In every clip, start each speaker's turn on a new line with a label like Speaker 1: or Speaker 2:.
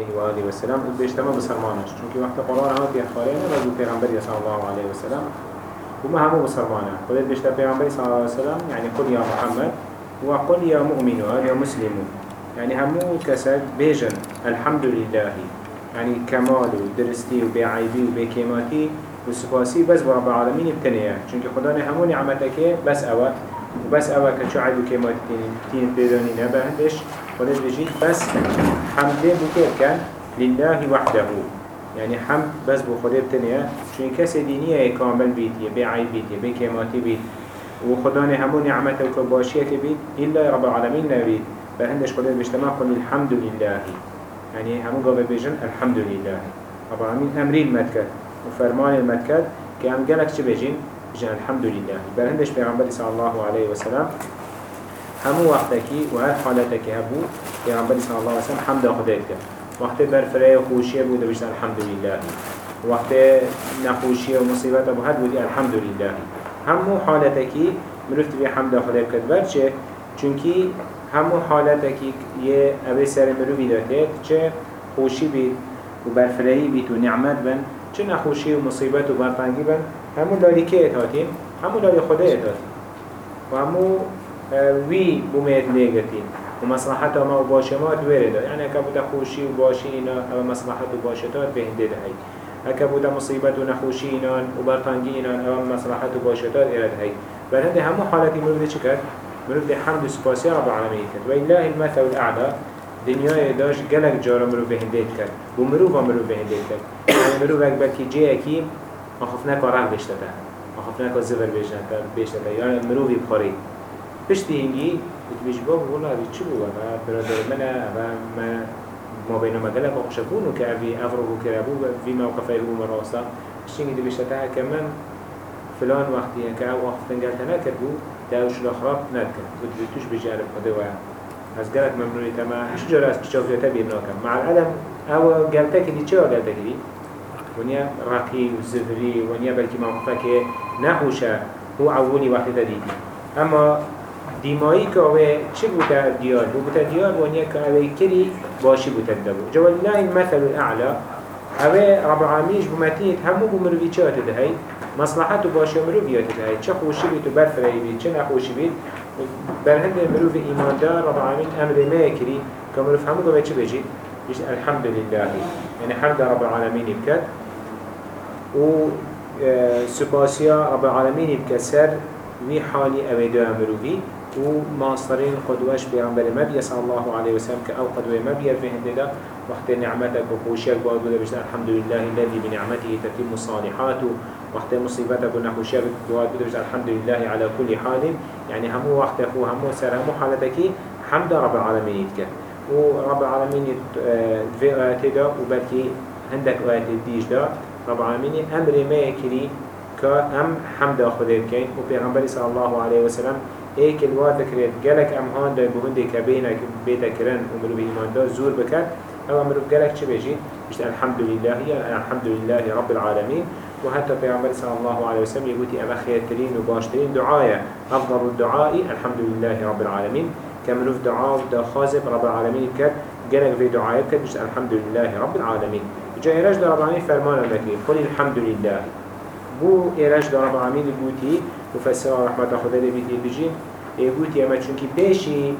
Speaker 1: عليه وآله وسلم وبيجتمع بسرمانش چونك وقت قرآن هم بيخارينا وجو پیغمبر صلى الله عليه وسلم. وما همو بسرمانا قلت بيجتمع پیغمبر صلى الله عليه وسلم يعني قل يا محمد وقل يا مؤمن يا مسلم. يعني همو كسد بيجن الحمد لله يعني كمال ودرستي وبعيبي وبكيماتي وسپاسی بس برب العالمين بتنيا چونك خدا همو نعمتك بس اوه. وبس اوه كشو عيدو كيمات تين تداني نبه خدا بجيت بس حمده بكير كان؟ لله وحده. يعني حمد بس بو خدا بتنيا چون كس دينية كامل بيتي بعيب بيتي بكيماتي بيت وخدا همو نعمتك وباشيك بيت إلا رب العالمين نبيت فهندش خدا بجتماع قل الحمد لله يعني همو قابل بيجن الحمد لله رب العالمين أمرين مدكت وفرمان المدكت كأم قالك چه بجين الحمد لله بل هندش پیغمبر صلى الله عليه وسلم همو وقتكي وهر حالتك هبو پیغمبر صلى الله عليه وسلم حمد خدایت کرد. وقت برفره خوشیه بود بجين الحمد لله وقت نخوشیه و مصیبت ابو هد بودی الحمد لله همو حالتكي مروفت بي حمد خدایت کرد. برچه؟ چونکی همو حالتكي یه اوه سر مروفی داته چه خوشی بید و برفرهی بید و نعمت بند چه نخوشی و مصیبت و برطنگی بن همو لاری که اتاتیم همو لاری خدا اتاتیم و همو وی بومید لیگتیم و مصلحت ما و باشمات ورده یعنی اکا بودا خوشی و باشی اینا أو مصلحت و باشتات بهنده دهی اکا بودا مصیبت و نخوشی اینان و برطنگی اینان أو مصلحت و باشتات ارد هی بل هنده همو حالتی مرده چه کرد؟ مرده حمد و سپاسی رب العالمین کرد. و الله المثل الأعلا دنیای داش گلک جارا مرو به هندید کرد. و مرو و مرو به هندید کرد. مرو وقت بلکی جه اکی آخف نکا راه بشته تا آخف نکا زبر بشته تا یعنی مرو بی بخاری پشتی ات بیش باب والله بی چی بود و برادر منه و ما ما بین ما گلک آخش بونو که اوی افرو کربو وی موقفه أو مراسا. دی بشته تا که من فلان وقتی که أو آخفتن گلتا نکرد بود داوش الأخراب نذكر بدي توش بجانب خدوا از گلک ممنوعی تما إيش جرا از کشافیتا بیرناکم مع العلم أو گلتك دي چه گلتك دي ونیا رقی و زفری ونیا بلکی موقفه که نحوشه هو عوونی وقتی دید اما دیمایی که اوه چه بوده؟ دیار. بو بوده دیار ونیا که اوه کری باشی بوده دبو جو الله المثل الاعلى اوه رب العالمینش بمتینیت همو بمروی چه آتده هی مصلحت و باشی مروی آتده هی چه خوشی بید و برفرهی بید چه نخوشی بید بل هند مروف إيمان دار رب العالمين أمر ما يكري كمروف همو قوة چه بجي بجي الحمد لله يعني حمد رب العالمين بكت و آه، سباسيا رب العالمين بكسر وي حالي أمدو أمروفي و ماصرين قدوش بيغمبر مبيا صلى الله عليه وسلم كأو قدوة مبيا في هند وقت نعمتك وخوشيك بعد بجي الحمد لله الذي بنعمته تتم الصالحات. وقت مصيبتك ونخوشيك بعد بجي الحمد لله على كل حال. يعني همو وقت هو همو سر همو حالتك حمد رب العالمين يتك ورب العالمين في آيات دا وبلكي هندك آيات ديش دا. رب العالمين أمر ما يكري كأم حمد خده بكين وبيغنبري صلى الله عليه وسلم ايك الواد ذكرت قالك ام هان دا بهندي كبينك بيتا كرن ومرو بإيمان دا زور بكت أو امرو قالك چه بيجي بيشت الحمد لله الحمد لله رب العالمين وحتى پیامبر صلى الله عليه وسلم يقول أما خيرترين وباشترين دعايا أفضل الدعاء الحمد لله رب العالمين كملوف دعاء دا خازب رب العالمين كد جنك في دعاء كد مش الحمد لله رب العالمين جاء إيراج دا رب العالمين فرمان لكي قل الحمد لله بو دا رب العالمين يقولي مفسر رحمة خدا لبيتي بجين يقولي أما چونكي بيشي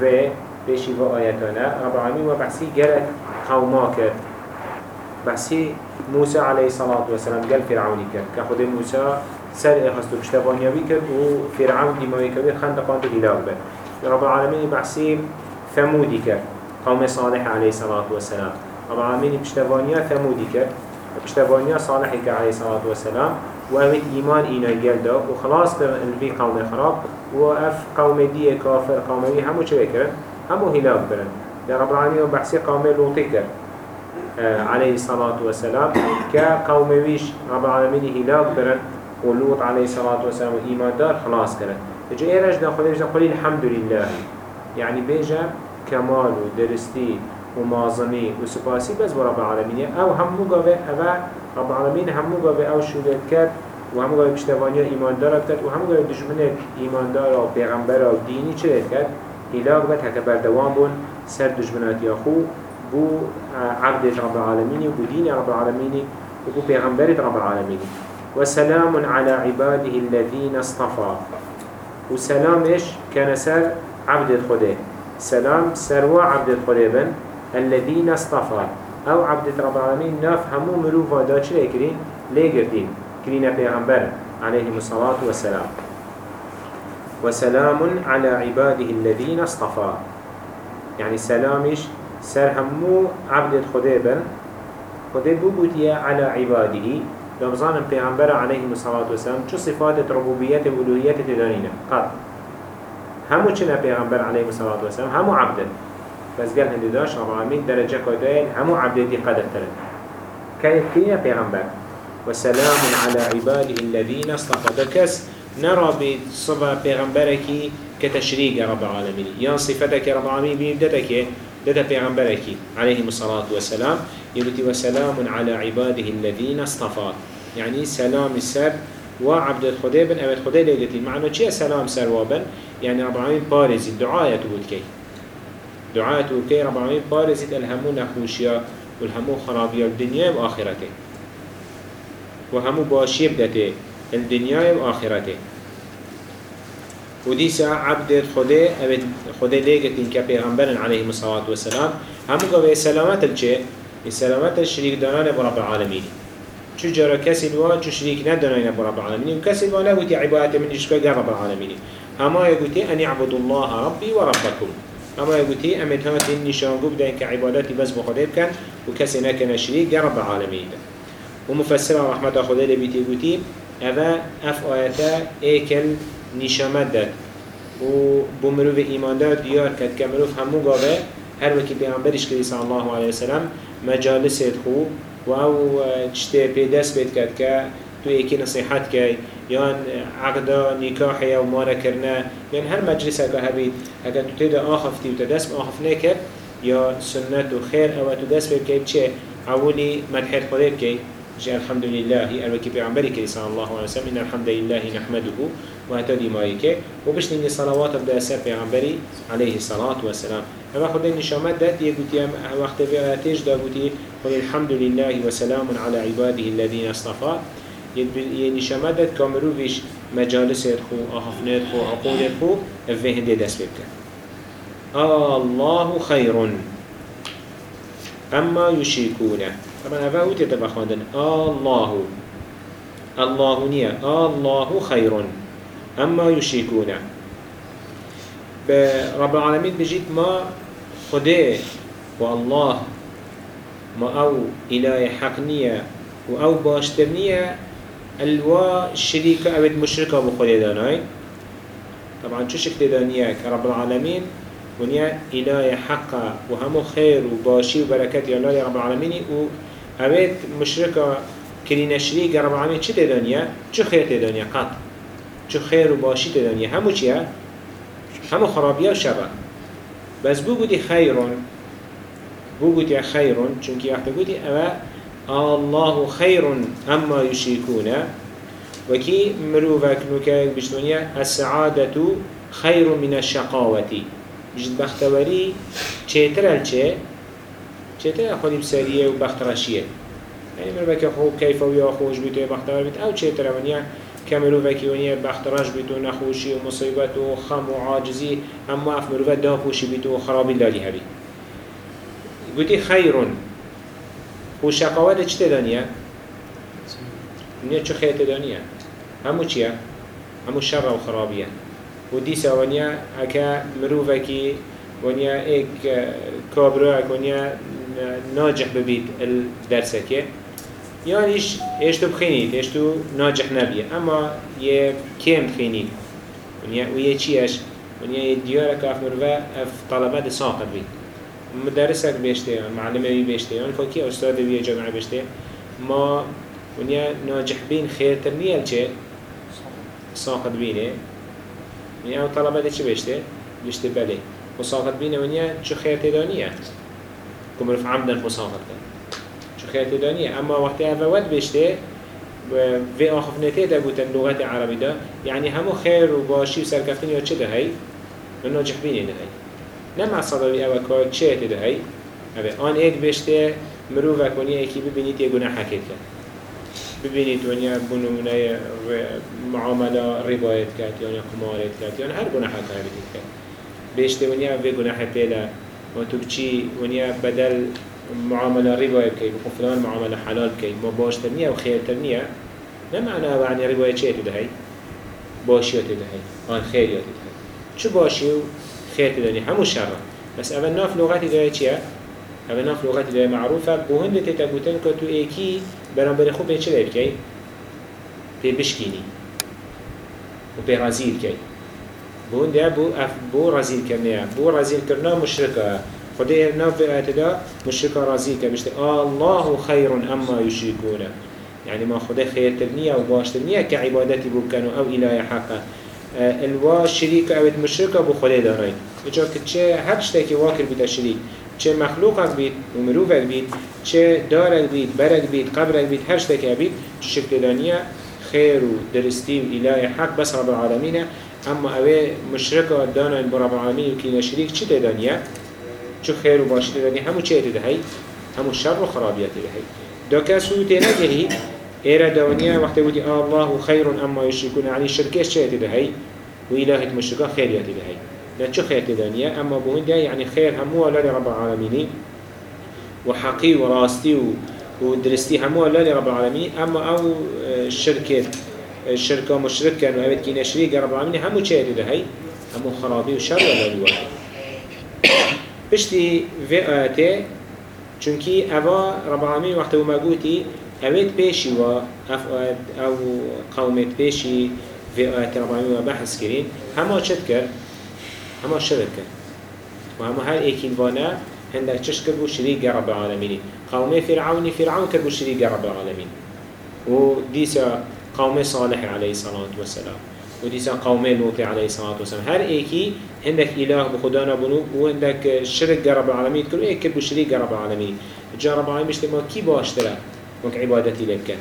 Speaker 1: في بيشي في آياتنا رب العالمين وبحسي جلك قوما كد بحسي موسى عليه الصلاة والسلام قال فرعوني كد كخد موسى سر اخستو بشتفانيا بكر وفرعون دماغي كبير خندقان تدلاغ بر. رب العالمين بحسي ثمودي كر قوم صالح عليه الصلاة والسلام. رب العالمين بشتفانيا ثمودي كر بشتفانيا صالح عليه الصلاة والسلام وأمت إيمان إينا جلدا وخلاص كر في قوم خراب وأف قوم دي كافر قوم دي همو چه بكرن همو هلاك برن رب العالمين بحسي قوم لوطي كر آه، عليه الصلاة والسلام كقوم ويش رب العالمين هلاك برن ولوط عليه الصلاة والسلام إيمان دار خلاص كرن إجا إيرج داخل إيرج داخل الحمد لله. يعني بيجا كمال ودرستي ومعظمي وسباسي بس برب العالمين أو هم مقابة أبا رب العالمين هم مقابة أو شولت كات وهم مقابة بشتوانيا إيمان دار كات وهم مقابة دشمنك إيمان دار أو بيغمبر أو ديني چلت كات هلاك بات هكا بردوان بون سر دشمنات ياخو بو عبد رب العالمين وبو دين رب العالمين وبو پیغمبر رب العالمين وسلام على عباده الذين اصطفى وسلامش كان سر عبد الخدي سلام سروا عبد الخدي بن. الذين اصطفى. أو عبد رب العالمين ناف همو مروفا دا چه لكرين ليگردين كرين پیغمبر عليه الصلاة والسلام. وسلام على عباده الذين اصطفى. يعني سلامش سر همو عبد خده بن. خده بوبوتيا على عباده. لبزان پیغمبر عليه الصلاة والسلام چو صفات ربوبية و تدانينا قط. همو چنا پیغمبر عليه الصلاة والسلام؟ همو عبد. بس قال هندي داش رب العالمين درجة كدين همو عبد دي قدر ترد كيف كينا پیغمبر وسلام على عباده الذين اصطفى دكس نرى بصفة پیغمبرك كتشريك رب العالمين يان صفتك رب العالمين بيبدتك دتا پیغمبرك عليه الصلاة والسلام يقول وسلام على عباده الذين اصطفى. يعني سلام السب وعبد الخدي بن أبد خدي ليلتي معنى چيه سلام سروابن يعني رب العالمين بارز الدعاية تقول كي دعاية تقول كي رب العالمين بارز الهمو نخوشيا والهمو خرابيا الدنيا وآخرته وهمو باشي بدته الدنيا وآخرته وديسا عبد خده أبد خده ليجتين كبيغمبر عليه الصلاة والسلام همو قوي سلامات الجي السلامات الشريك دانان برب العالمين شو جرى كسي الوا شو شريك ندانان برب العالمين وكسي الوا لا قلت عبادة من إشكا رب العالمين أما يقولي أن يعبد الله ربي وربكم أما يقولي أمن هات النشان قب دين كعبادتي بس بخده بكن وكسي نكن شريك رب العالمين ومفسر رحمة خده لبيتي قلتي هذا أف آياتا إيكل نشامت داد. و بو مروف ایمان داد دیار کد که مروف همو گاوه هر پیغمبرش کردی صلی الله علیه وسلم مجالس خو و او چته پیدست بید کد که تو ایکی نصیحت که یان عقدا نکاح یا مارا کرنه یان هر مجلس هبید اگر تو تیدا آخفتی و تدست آخف نکرد یا سنت و خیر أو تو بید که چه؟ اولی مدحت خود بید جاء الحمد لله الوكي بيعنبري كري صلى الله عليه وسلم إن الحمد لله نحمده وهتدي مايكي وبشتني صلوات بدا سر بيعنبري عليه الصلاة والسلام اما خد النشامات دات يقولي وقت في آتيش دا قل الحمد لله وسلام على عباده الذين اصطفى دات كامرو فيش مجالس يدخو أخفنات خو عقول يدخو فيهن دي دس بيبك الله خير أما يشيكونه طبعا هذا هو تتبع خواندن. الله الله نيا الله خير أما يشركون برب العالمين بجيت ما خده والله ما أو إله حق نيا و باشتر نيا الوا شريكة أبد مشركة بخده داناي. طبعا شو شكل دانيا كرب العالمين؟ ونيا إله حق وهمو خير وباشي وبركات يا الله يا رب العالمين. و اوید مشرکا کرین شریک رب العالمین چی تدانیه؟ چه خیر تدانیه قط. چه خیر و باشی تدانیه همو چیه؟ همو خرابیه و شبه بس بو گودی خیرون بو گودی خیرون چونکی وقت گودی اوه الله خیر اما یشریکونه وكي مروفك نوكا بجدونيا السعادة خير من الشقاوة. بجد بختوري چه چه؟ چطور خودی بسریه و بخت رشیه یعنی مرو که خوب کیف و یا خوش بیتو یا بخت بیت أو چطور ونیا وکی ونیا بخت رش بیتو نخوشی و مصیبت و خم أما أف مرو دا خوشی بیتو و خرابی لالی هبی گوتی خیرون و شقاوت چه دانیه؟ نیا چه خیت دانیه؟ همو چیه؟ همو شر و خرابیه و دیسا ونیا اکا مروفکی ونیا ایک کابرو اک ونیا ناجح ببيت الدرسك يعني إيش إيش تو بخينيت إيش تو ناجح نبي أما يه كم خينيت ونيا ويا چيش ونيا ديارك أف مرفا أف طلبات ساقط بيت مدرسك بيشته معلمه بي بيشته يعني فكي أستاذ بي جامعة بيشته ما ونيا ناجح بين خير ترنية الچه ساقط بينه ونيا أو طلبات چه بيشته بيشته بله وساقط بينه ونيا چه خير تدانيه كمرف عمدا فصاغت كان شو خيرت دانية أما وقت ود بيشته في آخفنته ده بوتن لغة عربي ده يعني همو خير وسركفتن يا چه ده هاي ناجح بيني ده هاي نمع صدوي أو كار چه ده هاي اوه آن ايك بشته مروفك ونیا ایکی ببینید یه گناه حکیت کرد ببینید ونیا بنونه معامله روایت کرد یا قمارت کرد یا هر گناه حکیت کرد بشته ونیا و گناه پیلا و تو بچی ونیا بدل معامله روایت کی بخو فلان معامله حلال کی ما باشتر نیه و خیرتر نیه نه معنی معنی روایت چه تدهی باشیات تدهی آن خیریات تدهی چو باشی خیر تدهی همو شره بس اول ناف لغتی داره چیه؟ اول ناف لغتی داره معروفه. بوهنده تتگوتن که تو ایکی برانبر خوب چه بکی؟ به بشکینی. و به رزیل کی بوهنده بو اف بو رزیل کرنه بو رزیل کرنه مشرکه. خدای ناف اعتدا مشرکه رزیل که. بشته الله خیر اما یشرکونه. يعني ما خدا خير ترنية و باش ترنية كعبادتي بكانوا أو إله حقا الوا شريك أو مشركة بو خدا دارين إجا كتشي هر شتاكي واكر بيتا شريك چه مخلوقك بيت ومروفك بيت چه دارك بيت برك بيت قبرك بيت هر شتاكي بيت شكل دانية خير و درستي و إله حق بس رب العالمين أما أوي مشركة دانا برب العالمين وكينا شريك چه تدانية چه خير و باش تدانية همو چه تدهي همو شر و خرابيات تدهي دا كسو تنجهي إيرا دونيا وقت ودي الله خير أما يشركون. يعني الشركة شيء تدهي وإلهة مشركة خير يتدهي. لا شو خير تدانيا أما بهن ده يعني خير همو الله لرب العالمين؟ وحقي وراستي ودرستي همو الله لرب العالمين؟ أما أو الشركة الشركة مشركة وهبت كينا شريك رب العالمين همو شيء تدهي همو خرابي وشر ولا لواحد بشتي في آياته چونکی اوا رب العالمین وقتی ما گوتی اوید پیشی و أو قومت پیشی في آيات العالمين وبحث كرين هما چت كر هما شرك كر وهما هل ايكين وأنا هندك چش كر بو شريك رب العالمين قومي فرعوني فرعون كر بو شريك رب العالمين وديسا قومي صالح عليه الصلاة والسلام. وديسا قومي لوط عليه الصلاة والسلام. هر ايكي هندك إله بخدانا بنو وهندك شرك رب العالمين كر بو شريك رب العالمين جا رب العالمين بشتما كي باشترا وك عبادتي لك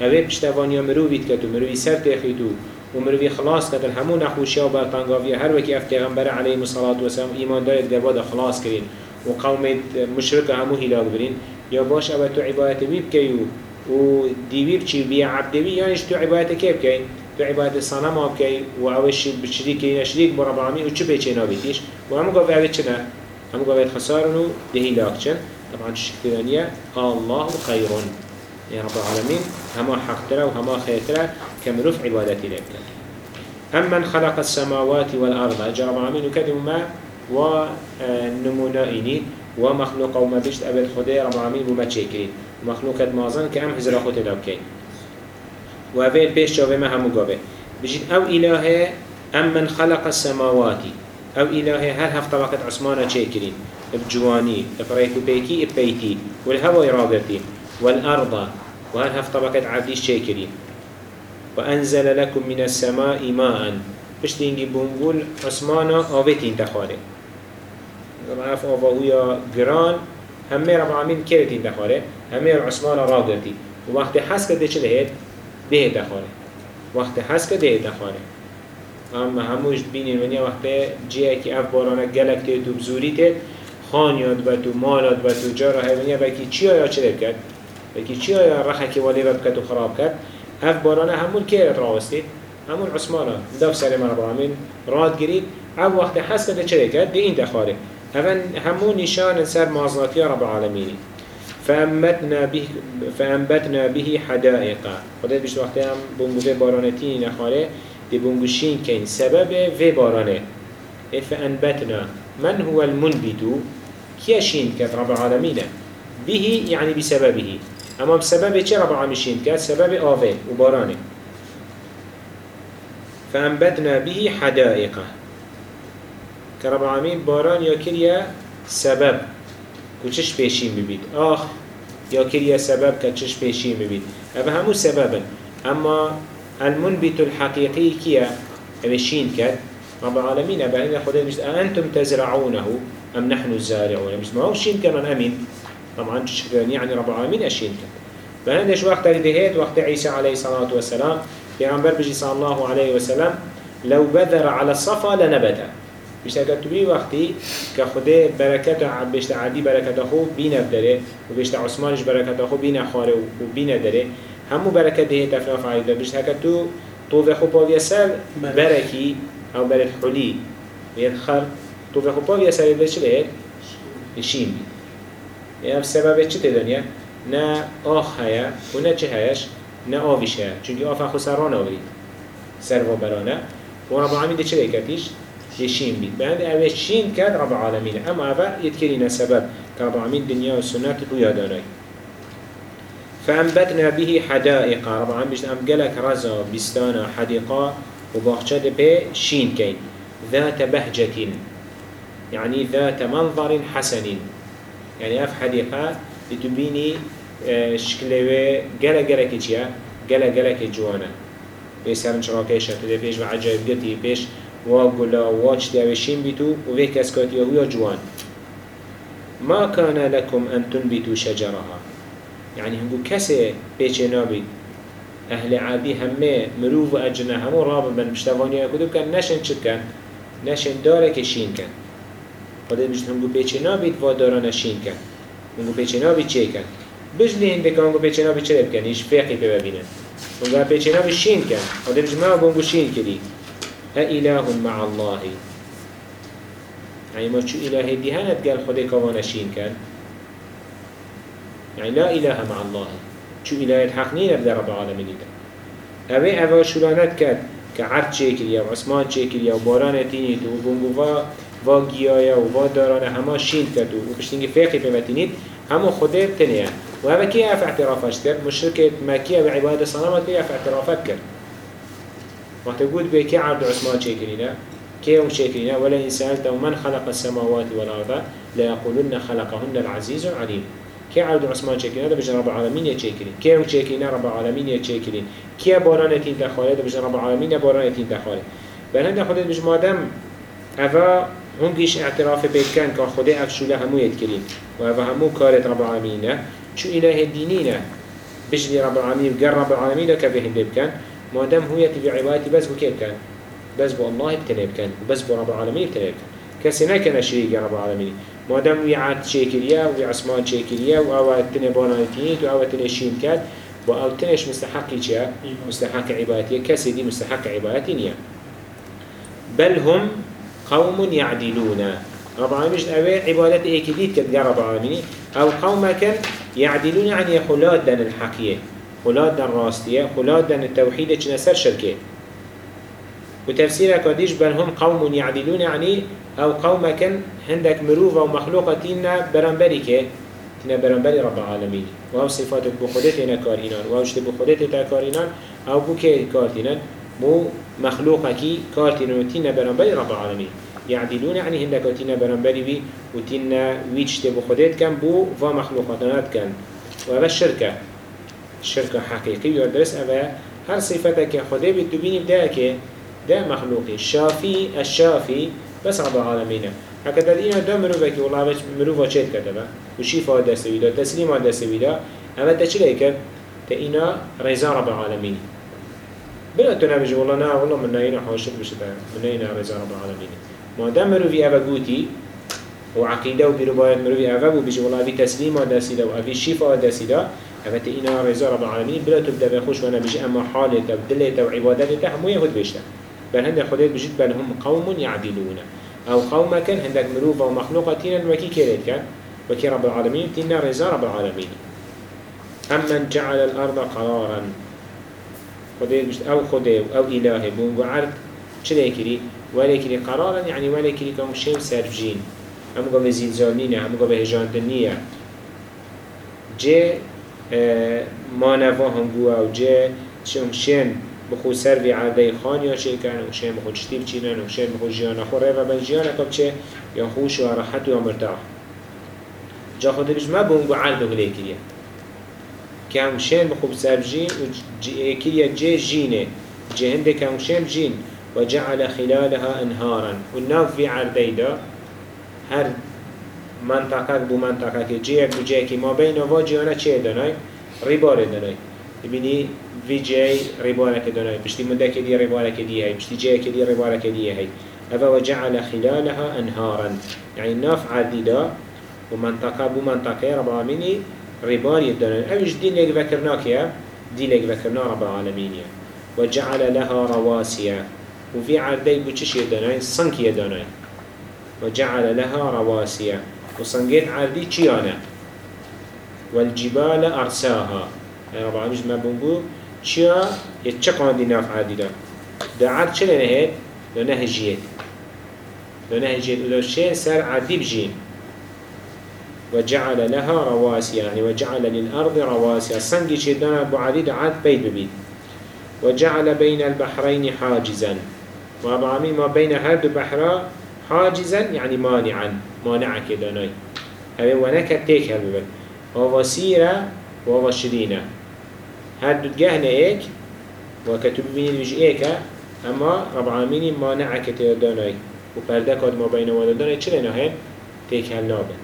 Speaker 1: اوه پشتوانیا مرووید کتو مرووی سر تخیتو و مرووی خلاص کتن همون نخوشی و برطنگاوی هر اف پیغمبر علیه الصلاة والسلام ایمان دارد گرباد خلاص کرین و قوم مشرک همو هلاک برین یا باش أو تو عبادت بی بکیو و دیوی بچی بی عبدوی یعنیش تو عبادت کی بکین تو عبادت صنم بکی و اوش بشریک نشریک برب العالمین و چه پیچه نابیتیش و همو گاوه اوه چنه همو گاوه خسارنو ده هلاک چن؟ طبعا شكرانية الله خيرون يا رب العالمين. هما حق ترى وهما خير ترى كمروف عبادتي لك أمن خلق السماوات والأرض؟ جرب العالمين وكدم ما ونمونائني ومخلوق وما بيشت أبد خدي رب العالمين وما تشكرين مخلوقات مازن كأم حزر أخوت لوكين وأبد بيش جاوه ما همو قابه بجد أو إله أمن خلق السماوات؟ أو إله هل هفت وقت عثمانة تشكرين بجواني بريكو بيكي بيتي والهوى راقتي والأرض. وهل هف طبقة عبديش شاكرين وأنزل لكم من السماء ماء. بشتينجي بونقول عثمانا آوتين تخاري رف آواهويا جران همه رب العالمين كيرتين تخاري همه عثمانا راقتي ووقت حس كده چه لهيت ده تخاري وقت حس كده تخاري أما هموش بینین ونیا وقت جیه که أف بارانا گلک تید و بزوری تید خانیاد بد و مالات بد و جارا حیوانیه بکی چی آیا چه کرد؟ بکی چی آیا رخه که والی کرد و خراب کرد اف بارانه همون که راوستید همون عثمانه. دف سر من راد گرید. أو وقت حس کرده چه کرد دی این دخاره. همون نشان سر مازناتی رب العالمين فأنبتنا به فأنبتنا به حدائق. خدای بیشتر وقتی هم بونگو في بارانتين نخاره دي بونگوشين كين سبب في بارانه. فأنبتنا. من هو المنبت؟ كيا شين كات رب العالمين به يعني بسببه أما بسبب چه رب العالمين كات سبب آوه وبارانه فأنبتنا به حدائق كرب العالمين باران يا كريا سبب كتش بيشين ببيت آخ يا كريا سبب كتش بيشين ببيت أبا همو سببا أما المنبت الحقيقي كيا بيشين كات رب العالمين أبا خدا مش أنتم تزرعونه أم نحن الزارعون؟ مش ما هو شين كان أمين طبعا يعني رب العالمين أشين كان فهندش وقت دهيت؟ وقت عيسى عليه الصلاة والسلام. في عنبر بجي صلى الله عليه وسلم لو بذر على الصفا لنبت بيشتا كتوبي وقتي كخده بركة بيشتا عدي بركة خو بينا بدره وبيشتا عثمانش بركة خو بينا خاره وبينا دره همو بركة ده تفناف عيدا بيشتا كتو طوفه خو باوية سر بركي أو برد حلي ويدخل طوفه خو باوية سر چه لهت؟ الشين بي يعني بسبب چه تدنيا؟ نه آخ هيا و نه چه هيش؟ نه آویش هيا چونك آف اخو سران آورید سر و برانه و رب العالمين ده چه لكتش؟ يشين بيت بعد اوه شين كاد رب العالمين اما اوه يتكرين سبب كرب العالمين دنيا والسنة بويا داري فأنبتنا به حدائق. رب العالمين بيشت أم قلك رزا بستانا حديقة وباخشة به شين كين ذات بهجة يعني ذات منظر حسن يعني اف حديقة لتبيني آه، شكلوه قلق قلق چيا قلق قلق جوانا بيسهرن شراكيشة تده بيش بعجائب قطي بيش و گلا و چتی اوشین بیتو و وی کس کاتی هویا جوان. ما كان لكم أن تنبتوا شجرها. يعني هنقول كسي بيچه نابید. أهل عادي همه مروف و أجنه همو رابن بن بشتوانيا كدو كان نشن چد كان نشن داره كشين كان خدا بیشت هنگو پیچه نابید و دارانشین کن هنگو پیچه بید چه کن بجلی بکن که هنگو پیچنا بید چه بکن یعنی ایش فقی پی ببینن هنگو پیچه شین کن خدا بیشت ما بونگو شین کدی ها اله مع الله. یعنی ما چو اله دی هند گل خدا کوانشین کن یعنی لا اله مع الله. چو اله حق نینه در رب العالمین ده اوه اوه شلانت کرد که عرد چه کریه و عثمان چه کریه و باران تینید و بونگوها و گیاه و و دارانه همه شیل کرد و بشتینگی فیقی پیمتینید همه خوده تنیه. و همه که اف اعترافش کرد؟ مشرکت مکیه و عباد سلامت که اف اعترافت کرد. وقت گود به که عرض عثمان چکرینه كي ولی انسان سألتهم من خلق السماوات و والأرض ليقولن خلقهن و علیم كي عرض عثمان شيكينا ده بجن رب العالمين يشيكرين كي کرینه؟ رب العالمين کرین؟ كي باران اتین دخاله؟ ده بجن رب العالمين باران يتين دخاله. بلهم خودت بجن مادم أفا هنگيش اعتراف بيت كان كان خده أفشوله همو يتكرين وأفا همو كارت رب العالمين شو إله الدينين بجلي رب العالمين بقر رب العالمين كبه هندب كان ما دام هو يتبع عبادتي بس بو كيف كان بس بو الله ابتناب كان وبس بو رب العالمين ابتناب كان كسي نكنا شريك رب العالمين ما دام ويعاد شيكريا ويعصمان شيكريا وأو تنبانا التنيت وأو تنشين كان وأو تنش مستحق جاء مستحق عبادتي كسي دي مستحق عبادتي بل هم قوم يعدلون. رب العالمين أوي عبادات إيكديد كد رب العالمين أو قوم كان يعدلون يعني خلات دان الحقية خلاد دن راستية خلاد دن التوحيد چنه سر شركة. وتفسير كاديش بل هم قوم يعدلون يعني أو قوم كان هندك مروفة ومخلوقة تينا برنبري كه تينا برنبري رب العالمين. وهو صفات بخودتنا كارينان وهو اشت بخودتنا كارينان أو بوكي كارتينان مو مخلوقة كي كارتينان تينا برنبري رب العالمين. يعدلون يعني هندك تينا برنبري بي وتينا ويجت بخودت كان بو ومخلوقاتنا كان. وهذا الشركة شرك حقيقي يدرس أبا هر صفتك خده بتبيني بداك ده مخلوقي. الشافي الشافي بس رب العالمين. هكذا دينا دا مروفك والله بس مروفا چهت كتبه وشيفا دستوي دا تسليما دستوي دا أما تشلي كد تإنا رزا رب العالمين. بلا تنبج والله نا والله من ناينا حاشد بشتا من ناينا رزا رب العالمين ما دا مروفي أبا قوتي وعقيدة وبرباية مروفي أبا بيجي والله في تسليما دستي دا وفي شيفا دستي دا أفت إنا رزا رب العالمين بلا تبدأ بخوش وأنا بيجي أما حالته ودلته وعبادته هم يهود بيشتا. بل هندك خديت بجد بل هم قوم يعدلون. أو قوم كان هندك مروفة ومخلوقة وكي كيريت كان. وكي رب العالمين تينا رزا رب العالمين. أمن جعل الأرض قرارا. خديت بجد أو خديت أو إلهي بونغو عرض چلي كري ولا كري قرارا يعني ولا كري كم شيء هم زلزالنية هم قبل هجاندنية جي ما نوا هنگو أو. جه چون شین بخو سر وی عرده خان چه کن و بخو چتیب چینن و شین بخو جیان خو ریو بن جیان کب چه؟ یا خوش و راحت و مرتاح. جا خود بیش ما بونگو گلی کریه. که هم شین بخو سر جین و کریه جه جینه جه هنده که هم شین جین و جعل خلالها انهارا و ناف في عرده دا هر منطقه بو منطقه که جیه بو جیه که ما بین و جیانه چه دانای؟ ریبار دانای ببینی وی جی ریباره که دانای پشتی مده که دی ریباره که دی هی پشتی جیه که دی ریباره که دی هی وجعل خلالها أنهارا يعني ناف عديدة ومنطقة بمنطقة رب العالمين ربار يدنا أوش دين لك ذكرناك يا دين لك ذكرنا رب العالمين. وجعل لها رواسيا وفي عردي بوشش يدنا صنك يدنا. وجعل لها رواسيا وصنقيت عردي چيانا والجبال أرساها. يعني رب العالمين ما بنقول چيا يتشقان دي ناف عديدة ده عرد چلنه هيد؟ لونه هجيت لونه هجيت ولو شيء سر عدي بجين. وجعل لها رواسي يعني وجعل للأرض رواسي. السنجي شدنا أبو عديد عاد بيت ببيت وجعل بين البحرين حاجزا. وأبعامي ما بين هرد بحرا حاجزا يعني مانعا. مانعا كداناي هذا ونكا تيك هرببن ووسيرة ووشرينة هرد جهنا ايك وكتب بين وجه ايكا اما رب العالمين مانعا كتداناي وبردكات ما بين ولداناي چلنا هين تيك هرنابن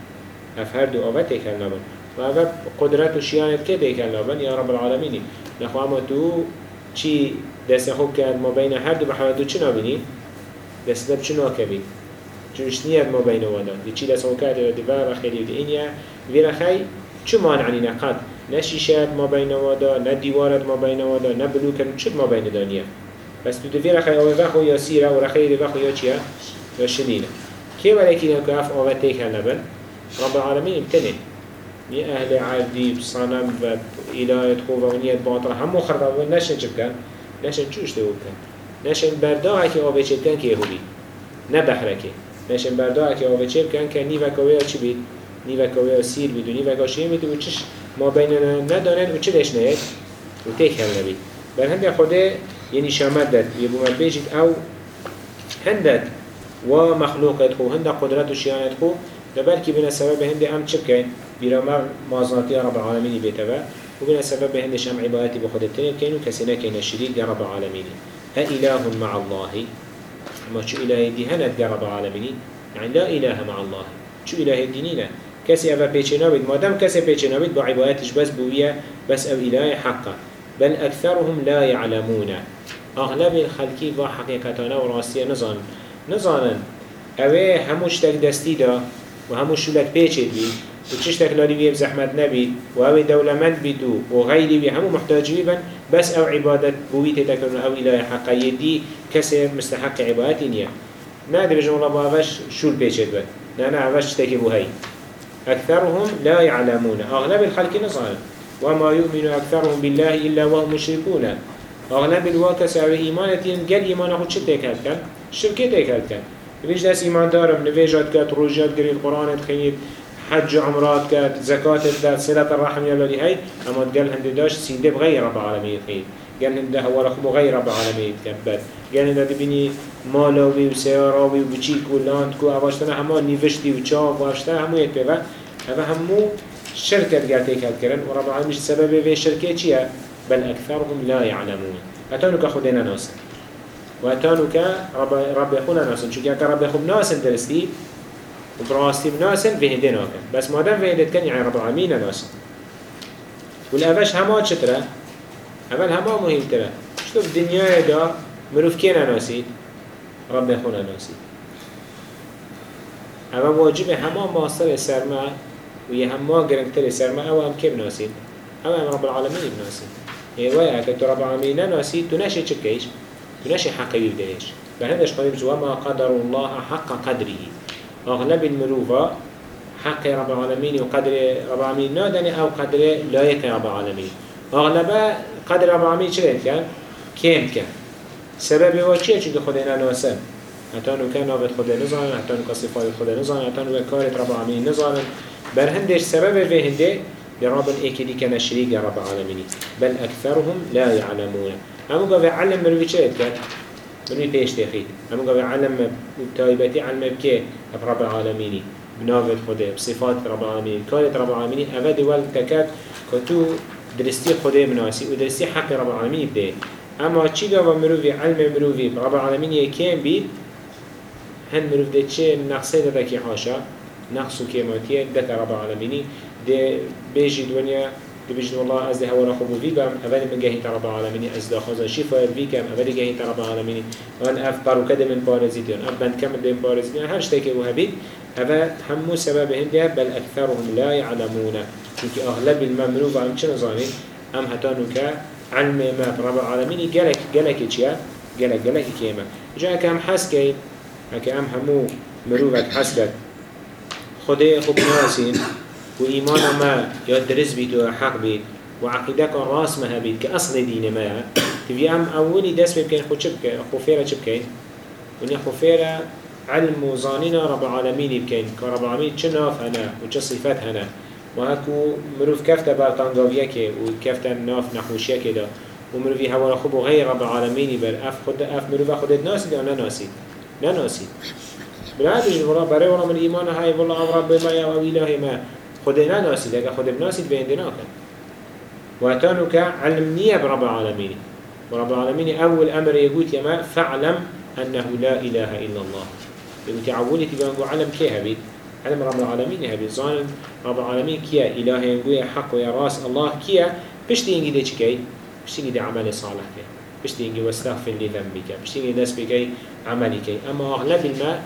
Speaker 1: اف هر دو آوه تیکل نبن و اوه قدرت و شیانت که تیکل نبن یا رب العالمینی. نخواه اما تو چی دست خوب کرد ما بین هر دو بحوالت دو چه نبینی؟ دست دب چه ناکبی؟ چونش نیت ما بین وادا. دی چی دست خوب کرد دی بار خیلی دی اینیا ویر خی چه مانعنی نقد؟ نه شیشت ما بین وادا نه دیوارت ما بین وادا نه بلوکت چه ما بین دانیه بس تو دوی رخی آوه وخو یا سیره و رخی دی وخو یا چیه؟ یا شدینه که ولی که اف آوه تیکل نبن رب العالمين امتنه ني أهل عادي بصنم و إلهيت خوفا ونيت باطل همو خربا نشن چه بكن نشن چوش ده بكن نشن برداعه که آوه چه يهودي نه بحركه نشن برداعه که آوه چه بكن که نيوه كوه چه بید؟ نيوه كوه سير بید. و نيوه كوه بید؟ و چش ما بيننا ندانن و چه دش نهید و تيك هل نبید. بل هنده خوده يعني شامد داد. يبو ما بيجد أو هندك ومخلوقات خو هندك قدرات وشيانات خو. لبركي بنا سبب هندي أم تشبكين برامر مازناتي رب العالمين بيتبا وبنا سبب هندي شم عبادتي بخدتين كينو كسنا كين الشريك رب العالمين أإله مع الله. ما شو إله دي هند رب العالمين يعني لا إله مع الله. شو إله دينينا كسي أبا بيچنا بيت ما دام كسي بيچنا بيت بعبادتش بس بويا بس أو إله حقا بل أكثرهم لا يعلمون أغلب الخلقي وحقيقتنا وراستيا نظام نظانا أوه هموش تك دستي دا. و همو شولت پیچید بید و چش تکلالی بیب زحمت نبید و أو دولمند بید و غیری بی همو محتاج بید بس أو عبادت بویت تکرن أو اله حقیه دی کسی مستحق عبادتی نیه نه دی بجم الله با اوش شول پیچید بید نه نه اوش تکی بو هی أكثرهم لا يعلمون أغلب الخلق نصارى وما يؤمن أكثرهم بالله إلا وهم مشركون أغلب الواكس أو إيمانتين قال إيمان أخذ شتى كان شركة كان بيش دست ایمان دارم نویجات کرد روژات گرید قرآنت خینید حج عمرات کرد زکات داد صلة الرحم يلالي هاي اما قال هند داش سيده بغير رب العالمين خير قال هند هو رخب غير رب العالمين كبر قال هند بني مالوي وسياراوي وبچيك ولاند كو اواشتنا هما نيفشتي وچاف واشتنا همو يتبه هذا همو شركة قال تيك هالكرن ورب العالمين سبب في چيا بل أكثرهم لا يعلمون أتونك خدنا ناسا واتانو که رب رب خونا ناسن. چون که رب خوب ناسن درستی و براستي ناسن في هنده ناكن بس ما دام في هنده كان يعني رب العالمين ناسن والأفش هما چتره اول هما مهم تره. شتو في دنيا دا مروف كينا ناسید رب خونا ناسید اما واجب هما ماستر سرما و یه هما گرنگتر سرما أو هم كيف ناسید أو هم رب العالمين ناسید هي ويا كتو رب العالمين ناسید تو نشه چكيش تناشي حقي بدهش بهندش قريب جوا ما قدر الله حق قدره. أغلب المروفة حق رب العالمين وقدر رب العالمين. نادني أو قدر لا يك رب العالمين. أغلب قدر رب العالمين شريت كان كيم كان؟ سبب واجيه چونك خدنا ناسم هتانو كان نابد خدا نزانن هتانو كصفات خدا نزانن هتانو كارت رب العالمين نزانن برهندش سبب في هنده لرب الإكدي كان شريك رب العالمين. بل أكثرهم لا يعلمون. همو قوي علم مروي چه بكت مروي پیش تخيد همو قوي علم تايبتي علم بكي رب العالمين بنافت خده بصفات رب العالمين كانت رب العالمين أفد والتكات كتو درستي خده مناسي ودرستي حق رب العالمين بده اما چي قوي مروي علم مروي رب العالمين يكين بيد هن مروف ده چه نقصه ده كي حاشا؟ نقص و كيماتيه ده رب العالمين ده بيجي دنيا تبيجن والله أزده هوا رخبو في بام أولي من جهة رب العالمين أزده. خزا شفاء في كم أولي جهة رب العالمين. وأن أف بارو كده من بارزيتين أف بند كم من بارزيتين هر شتاكي وهبيت هذا همو سبب هندية بل أكثرهم لا يعلمون. چونك أغلب المملوك عم چه نظامي أم هتانو علم ما رب العالمين. جلك جلك چيا جلك جلك كيما جاء كم حسكي. هكا أم همو مروفك حسكت. خده خب ناسين وإيمان ما يدرس بيت وحق بيت وعقيدك راس ما بيت كأصل دين ما تبي أم أولي دس بكين خو شبك خفيرة شبكين ونيا خفيرة علم وظاننا رب العالمين بكين كرب العالمين چناف هنا وچ صفات هنا وهكو مروف كفتا برطانقاوية وكفتا ناف نحوشية كده ومروفي هوا خب غير رب العالمين بل أف خد أف مروفا خدت ناسي أو لا ناسي لا ناسي بالعادش والله بري والله من إيمان هاي والله رب ما يا وإله ما. خدنا ناسي لك خد بناسي بيندنا كان واتانو علم نية برب العالمين ورب العالمين أول أمر يقول يما فاعلم أنه لا إله إلا الله. يقول تعولي تبقى علم كي هبيت علم رب العالمين هبيت ظالم رب العالمين كيا إله يقول حق ويا راس الله كيا بشتي ينجي دي كي بشتي ينجي عمل صالح كي بشتي ينجي واستغفر لذنبك بشتي ينجي ناس بكي عملي كي أما أغلب الماء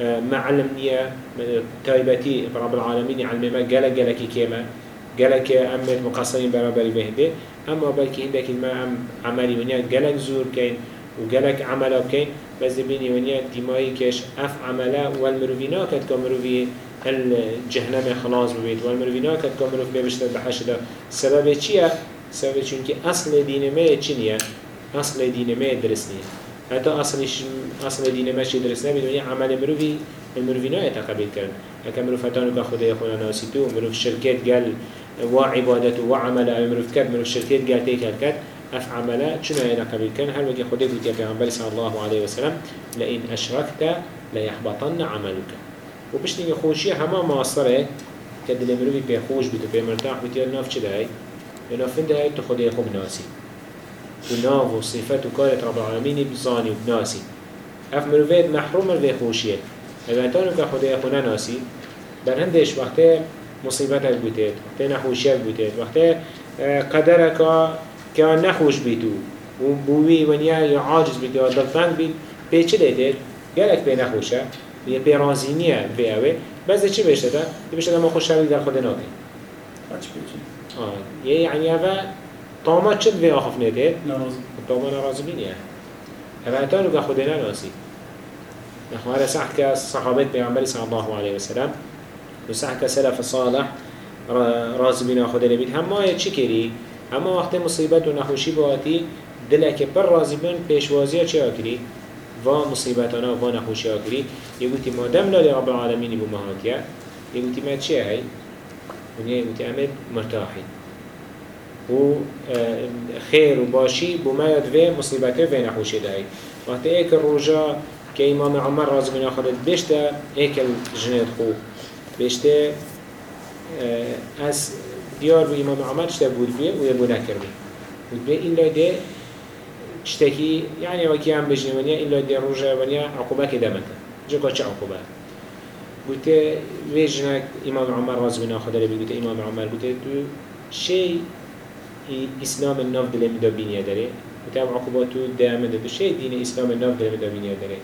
Speaker 1: أم معلم نية تايبتي رب العالمين علم ما قال قالك كيما. قالك أمت مقصرين برابر بهده أما بلكي هندك الماء أم عملي ونيا قالك زور كين وقالك عملا كين. بس بيني ونيا دمائي كيش أف عملا والمروفينا كد كمروفي الجهنم خلاص ببيت. والمروفينا كد كمروف بيبشتر بحشدة سبب چيا؟ سبب چونك أصل دين ما چنيا أصل دين ما حتى أصلش أصل دين ماشي درسنا بدون عمل مروفي المروفي نوع تقبل كرن هكا مروف هتانو كخدا يخونا ناسيتو مروف شركات قال وعبادته وعمل مروف كد مروف شركات قال تيك الكد أف عملا شنو هيدا قبل كان هل وجه خدي قلت يا پیغمبر صلى الله عليه وسلم لئن أشركت ليحبطن عملك وبشتني خوشي هما معصره كد المروفي بيخوش بيتو بيمرتاح بيتو ناف چه دهي ناف ده يخوب ناسي وناف و صفت و کارت رب العالمین بزانی و ناسی. اف مروفید محروم و خوشید اگر تانو که خدای خونه ناسی در هندش وقت مصیبت هل بودید وقت نخوشی هل بودید وقت قدر که نخوش بیتو و بوی و نیا یا عاجز بیتو و دلتنگ بیت پی چه دیدید؟ گلک پی نخوشه؟ یه پی رازینیه پی اوه. بعضی چی بشتده؟ بشتده ما خوش شدید در خود ناکه آه یه یعنی اوه طامات چه بي آخف نده؟ نرازي طامات نرازي بين يعني هذا انتانو که خودنا ناسي نحو هذا سحك صحابات بيعمل صلى الله عليه وسلم وسحك سلف الصالح راز بنا خود نبيت هما چی کری؟ هما وقت مصیبت و نخوشی باتی دلک بر رازی بین پیشوازی چه آکری؟ و مصیبتانا و نخوشی آکری یه گوتی مادم لالی رب العالمینی بو مهاتیه یه گوتی ما چه هی؟ ونیا یه گوتی امید مرتاحی و خیر و باشی بو ما یاد و مصیبته و نخوشی دهی وقت روژا که امام عمر راز بنا خودت بشته ایک الجنید خو بشته از دیار بو امام عمر شته بود بیه و یه بو نکرده بود بیه این لاده شتكي يعني وكي عم بجني ونيا إلا دي روجا ونيا عقوبة كدامتا جاكا چه عقوبة؟ قلت ويجنك إمام عمر راز بنا خدر بي قلت إمام عمر قلت شيء إسلام الناف دل مدا بينيا داره. وتام عقوباتو دائما ده شيء دين إسلام الناف دل مدا بينيا داره؟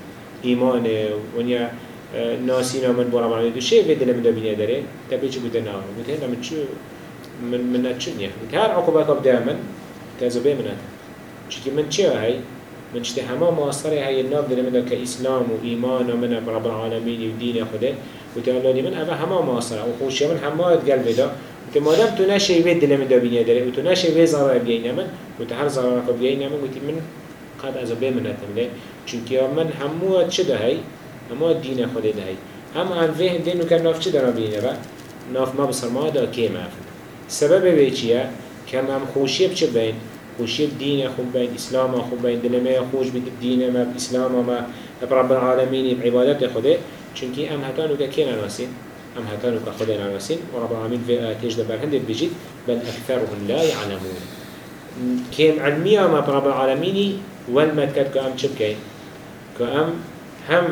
Speaker 1: ونيا ناسينا من برا معنى دو شيء في دل مدا بينيا داره؟ تبي شو بدنا قلت هنا من شو من من نتشنيا قلت هر عقوبات دائما تزبي منها چونكي من چه هاي من شته همه ماستر هاي الناف دل مدا كإسلام وإيمان ومن رب العالمين ودين خده وتعالى من أبا همه ماستر وخوشي من همه قلب ده که مادم تو نشه وی دل من دابینه داره و تو نشه وی ضرر بیای نمن و تو هر ضرر که بیای نمن گویی من قد از به من نتمله چونکه من همو چه دهی؟ همو دین خود دهی. هم آن وی دینو که ناف چه دارم بینه ناف ما بسر ما دا کی مفت سبب وی چیه؟ که هم خوشی بچه بین؟ خوشی دین خوب بین اسلام خوب بین دل ما خوش بید دین ما اسلام ما رب العالمین عبادت خوده چونکه هم هتانو که کی هم هتانو كخدا نعمسين ورب العالمين في آتيش دبر هند بجد بل أكثرهم لا يعلمون. كيم علمية ما رب العالمين والمتكت كأم چب كين؟ كأم هم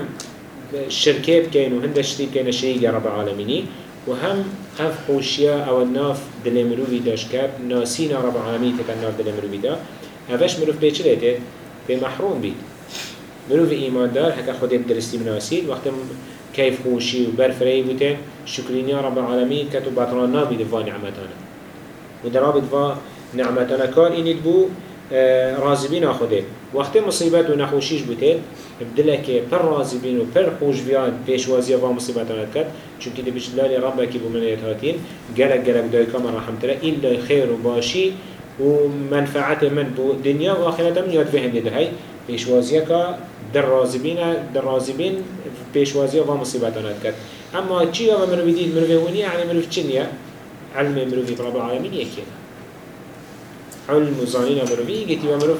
Speaker 1: شركة بكين وهند شتي بكين شريك رب العالمين وهم اف خوشيا أو الناف دل مروفي داش كاب ناسينا رب العالمين تكن ناف دل مروفي دا. أفش مروف بيچ ليته بمحروم بيت. مروف ايمان دار هكا خود درستي مناسيد وقت كيف خوشي وبرفري بوتين؟ شكرين يا رب العالمين كتو بطرانا بدفا نعمتانا. ودرابط فا نعمتانا. كار إنت بو آه، رازبين خده وقت مصيبت و نخوشيش بوتين بدلك پر رازبين و پر خوش بيان پیشوازي و مصيبتانا كت چونك دي بجلال ربك بمنيت هاتين قلق قلق داي كما رحمت له إلا خير و باشي من بو دنيا و آخرت من ياد فهم دي هاي پیشوازی که در رازبین در رازبین پیشوازی و مصیبتانات کرد. اما چی و منو بدید منو بهونی یعنی منو چنیه علم في رب العالمين يكينا علم وزانين منو في جتي ومنو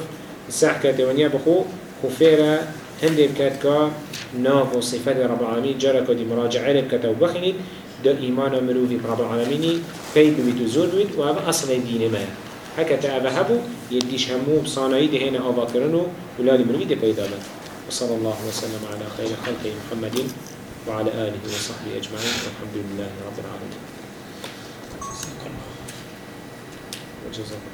Speaker 1: الساح كاتوانيا بخو خفيرة هندي بكاتكا ناف وصفات رب العالمين جرى دي مراجعة لبكتا وبخنين ده إيمان منو في رب العالمين كيف بيتزور بيت وهذا أصل الدين ما هكا تأبهبو يديش همو بصانعي دهنا آبا كرنو ولادي مروي دي بيدا بن وصلى الله وسلم على خير خلقه محمد وعلى آله وصحبه أجمعين والحمد لله رب العالمين. وجزاكم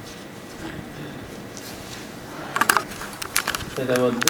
Speaker 2: تدود